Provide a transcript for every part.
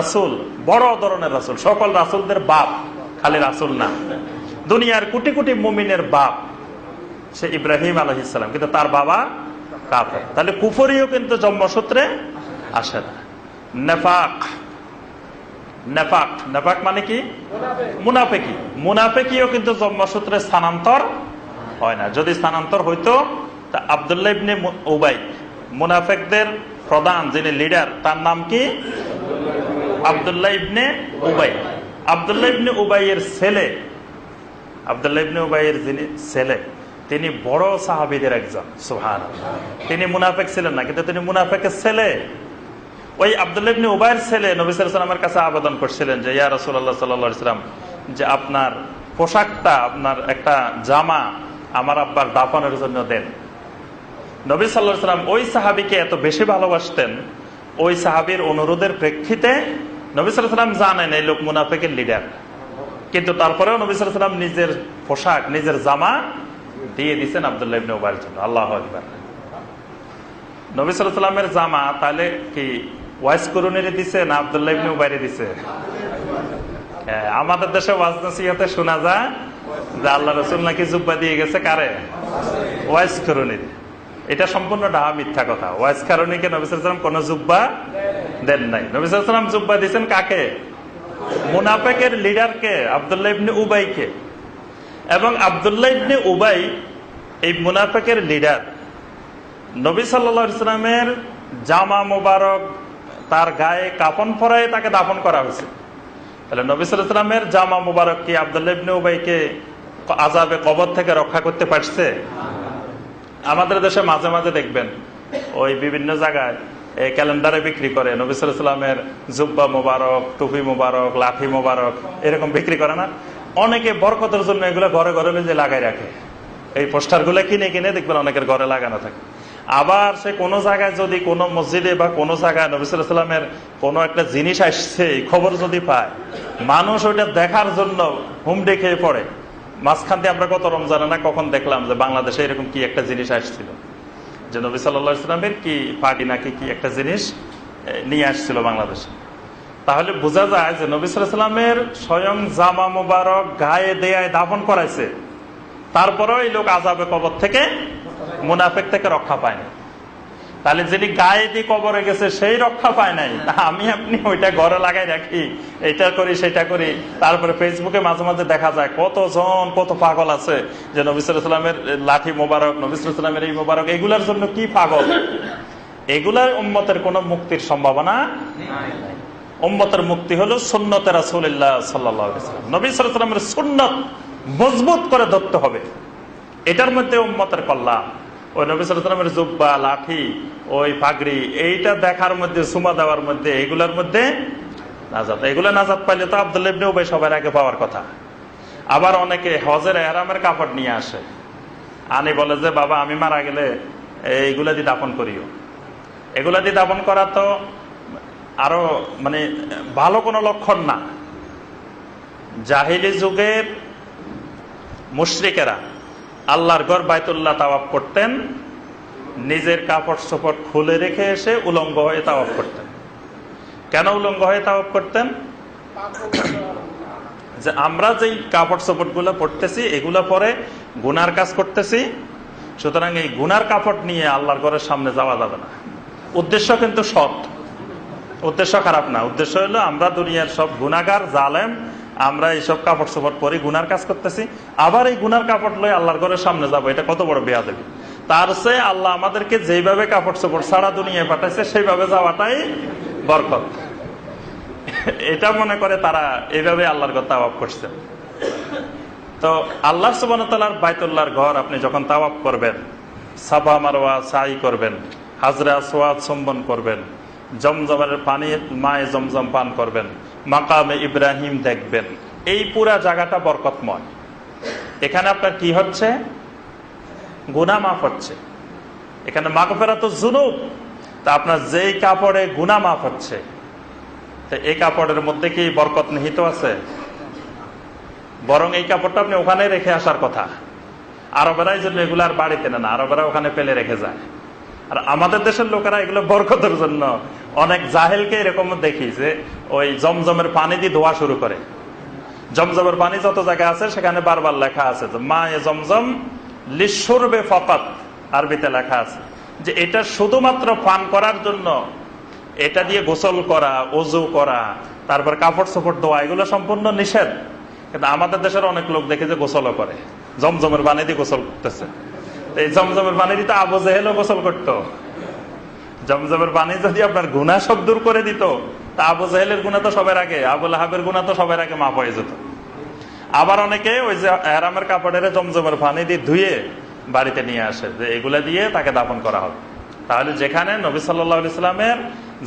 রাসুল, বড় ধরনের রাসুল। সকল রাসুলদের বাপ, খালি রাসুল না। দুনিয়ার কোটি কোটি মুমিনের বাপ, সে ইব্রাহিম আলহিসাম কিন্তু তার বাবা কাফের। তাহলে কুফরিও কিন্তু জন্মসূত্রে আসে না। নেফাক। নেফাক। নেফাক মানে কি? মুনাফেকি। মুনাফেকিও কিন্তু জন্মসূত্রে স্থানান্তর হয় না। যদি স্থানান্তর হইতো, তা আবদুল্লাহ ইবনে উবাই, মুনাফেকদের প্রধান যিনি লিডার, তার নাম কি? আবদুল্লাহ ইবনে উবাই। আবদুল্লাহ ইবনে উবাইয়ের ছেলে, আবদুল্লাহ ইবনে উবাইয়ের যিনি ছেলে, তিনি বড় সাহাবিদের একজন সুহান তিনি মুনাফেক ছিলেন না, কিন্তু তিনি মুনাফেকের ছেলে। ওই আবদুল্লাহ ইবনে উবাইয়ের ছেলে নবী সাল্লামের কাছে আবেদন করছিলেন যে, ইয়া রাসূলুল্লাহ সাল্লাল্লাহু আলাইহি সাল্লাম যে আপনার পোশাকটা, আপনার একটা জামা আমার আব্বার দাফনের জন্য দেন। নবী সাল্লাহ সাল্লাম ওই সাহাবিকে এত বেশি ভালোবাসতেন, ওই সাহাবির অনুরোধের প্রেক্ষিতে নবী সাল্লাম জানেন এই লোক মুনাফেকের লিডার। কিন্তু তারপরেও নবী সাল্লাম নিজের পোশাক নিজের জামা দিয়ে দিচ্ছেন আবদুল্লাহ ইবনে জন্য। আল্লাহ নবী জামা তাহলে কি ওয়াইস দিছে না আবদুল্লাহ ইবনে দিছে? হ্যাঁ, আমাদের দেশে ওয়াজ নসিহতে শোনা যায় যে আল্লাহ রসুল নাকি জুব্বা দিয়ে গেছে কারে? ওয়াইস করুনির। এটা সম্পূর্ণ ডাহা মিথ্যা কথা। ওয়াইস কারণীকে নবিসাম কোন জুব্বা দেন নাই। নবিসাম জুব্বা দিচ্ছেন কাকে? মুনাফেকের লিডারকে, আবদুল্লাহ ইবনে উবাইকে। এবং আবদুল্লাহ ইবনে উবাই এই মুনাফেকের লিডার। নবী সাল্লা ইসলামের জামা মোবারক, তার গায়ে কাপন পরায় তাকে দাফন করা হয়েছে। তাহলে নবী সাল্লামের জামা মুবারক কি আবদুল্লাহ ইবনে উবাইকে আজাবে কবর থেকে রক্ষা করতে পারছে? আমাদের দেশে মাঝে মাঝে দেখবেন, ওই বিভিন্ন জায়গায় ক্যালেন্ডারে বিক্রি করে। নবী সাল্লামের জুব্বা মোবারক, টুপি মোবারক, লাঠি মোবারক এরকম বিক্রি করে না। অনেকে বরকতের জন্য এগুলো ঘরে ঘরে যে লাগাই রাখে। এই পোস্টারগুলো কিনে কিনে দেখবেন অনেকের ঘরে লাগানো থাকে। আবার সে কোনো জায়গায় যদি কোনো মসজিদে বা কোনো জায়গায় নবিসামের কোনো একটা জিনিস আসছে খবর যদি পায়, মানুষ ওইটা দেখার জন্য হুম ডেকে পড়ে। মাঝখান দিয়ে আমরা কত রমজানে না কখন দেখলাম যে বাংলাদেশে এরকম কি একটা জিনিস আসছিল। যে নবী সাল্লা ইসলামের কি পার্টি নাকি কি একটা জিনিস নিয়ে আসছিল বাংলাদেশে। তাহলে বোঝা যায় যে নবী সাল্লামের স্বয়ং জামা মুবারক গায়ে দেয়ায় দাফন করাইছে। তারপরেও এই লোক আজাবে কবর থেকে মুনাফেক থেকে রক্ষা পায়নি। তাহলে যিনি গায়ে দিয়ে কবরে গেছে, সেই রক্ষা পায় নাই। আমি আপনি ওইটা ঘরে লাগাই রাখি। এটা করি, সেটা করি। তারপরে ফেসবুকে মাঝে মাঝে দেখা যায়, কতজন, কত পাগল আছে যে নবিসামের লাঠি মোবারক নবিসামের এই মোবারক, এগুলার জন্য কি পাগল? এগুলার উম্মতের কোন মুক্তির সম্ভাবনা উম্মতের মুক্তি হলো সুন্নতের রাসুল্লাহ সাল্লাহ নবী সুন্নত মজবুত করে ধরতে হবে। এটার মধ্যে উম্মতের কল্যাণ। ওই নবী সালামের জুব্বা, লাঠি, ওই পাগড়ি, এইটা দেখার মধ্যে, সুমা দেওয়ার মধ্যে, এগুলার মধ্যে নাজাত। এগুলো নাজাত পাইলে তো আবদুল্লাবনে উবাই সবার আগে পাওয়ার কথা। আবার অনেকে হজের এরামের কাপড় নিয়ে আসে। আনি বলে যে, বাবা, আমি মারা গেলে এইগুলা দিয়ে দাপন করিও। এগুলা দিয়ে দাপন করা তো আরও মানে ভালো কোনো লক্ষণ না। জাহিলি যুগের মুশ্রিকেরা আল্লাহর ঘর বাইতুল্লাহ তাওয়াফ করতেন, নিজের কাপড় চোপড় খুলে রেখে এসে উলঙ্গ হয়ে তাওয়াব করতেন। কেন উলঙ্গ হয়ে তাওয়াব করতেন? যে আমরা যেই কাপড় চোপড়গুলো পড়তেছি এগুলো পরে গুনার কাজ করতেছি, সুতরাং এই গুনার কাপড় নিয়ে আল্লাহর ঘরের সামনে যাওয়া যাবে না। উদ্দেশ্য কিন্তু সৎ। উদ্দেশ্য খারাপ না। উদ্দেশ্য হলো আমরা দুনিয়ার সব গুনাগার জালেম আমরা এইসব কাপড় চোপড় পরে, গুনার কাজ করতেছি, আবার এই গুনার কাপড় লয়ে আল্লাহর ঘরের সামনে যাব, এটা কত বড় বেয়া দেবে তার সে আল্লাহ আমাদেরকে যেইভাবে কাপড় চোপড় সারা দুনিয়ায় পাঠাইছে, সেইভাবে যাওয়াটাই বরকত। এটা মনে করে তারা এইভাবে আল্লাহর ঘর তাওয়াব করছে। তো আল্লাহ সুবান তালার বাইতুল্লাহর ঘর আপনি যখন তাওয়াব করবেন, সাফা মারোয়া সাই করবেন, হাজরা, সোয়াদ, সম্বন করবেন, জমজমের পানি, মায়ে জমজম পান করবেন মাকামে ইব্রাহিম দেখবেন। এই পুরা জায়গাটা বরকতময়। এখানে আপনার কি হচ্ছে? গুনা মাফ হচ্ছে। এখানে মাকফেরা তো জুনুব তা আপনার যেই কাপড়ে গুনা মাফ হচ্ছে এই কাপড়ের মধ্যে কি বরকত নিহিত আছে? বরং এই কাপড়টা আপনি ওখানে রেখে আসার কথা। আরবেরা এই জন্য এগুলো আর বাড়িতে নেন আরবেরা ওখানে ফেলে রেখে যায়। আর আমাদের দেশের লোকেরা এগুলো বরকতের জন্য অনেক জাহেলকে এরকম দেখি যে ওই জমজমের পানি দিয়ে ধোয়া শুরু করে। জমজমের পানি যত জায়গায় আছে, সেখানে বারবার লেখা আছে মা এ জমজম লিশ্বরবে ফকাত আরবিতে লেখা আছে। যে এটা শুধুমাত্র পান করার জন্য, এটা দিয়ে গোসল করা, অজু করা, তারপর কাপড় চোপড় ধোয়া, এগুলো সম্পূর্ণ নিষেধ। কিন্তু আমাদের দেশের অনেক লোক দেখে যে গোসলও করে, জমজমের পানি দিয়ে গোসল করতেছে। এই জমজমের পানি দিয়ে তো আবু জেহেলও গোসল করতো। জমজমের পানি যদি আপনার গুণা সব দূর করে দিত, তা আবু জাহেলের গুণা তো সবার আগে আবুল হাবের গুণা তো সবার আগে মাপ হয়ে যেত। আবার অনেকে ওই যে হেরামের কাপড়ের জমজমের পানি দিয়ে ধুয়ে বাড়িতে নিয়ে আসে, যে এগুলা দিয়ে তাকে দাপন করা হবে। তাহলে যেখানে নবী সাল্লাহ ইসলামের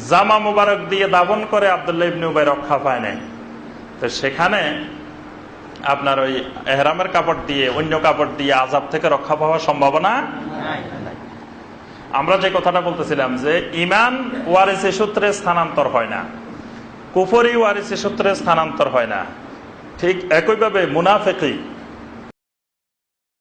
জামা মুবারক দিয়ে দাপন করে আবদুল্লাহ ইবনে উবাই রক্ষা পায় নাই, তো সেখানে আপনার ওই এহরামের কাপড় দিয়ে, অন্য কাপড় দিয়ে আজাব থেকে রক্ষা পাওয়ার সম্ভাবনা আমরা যে কথাটা বলতেছিলাম যে ইমান ওয়ারিসি সূত্রে স্থানান্তর হয় না। কুফরি ওয়ারিসি সূত্রে স্থানান্তর হয় না। ঠিক একইভাবে মুনাফেকি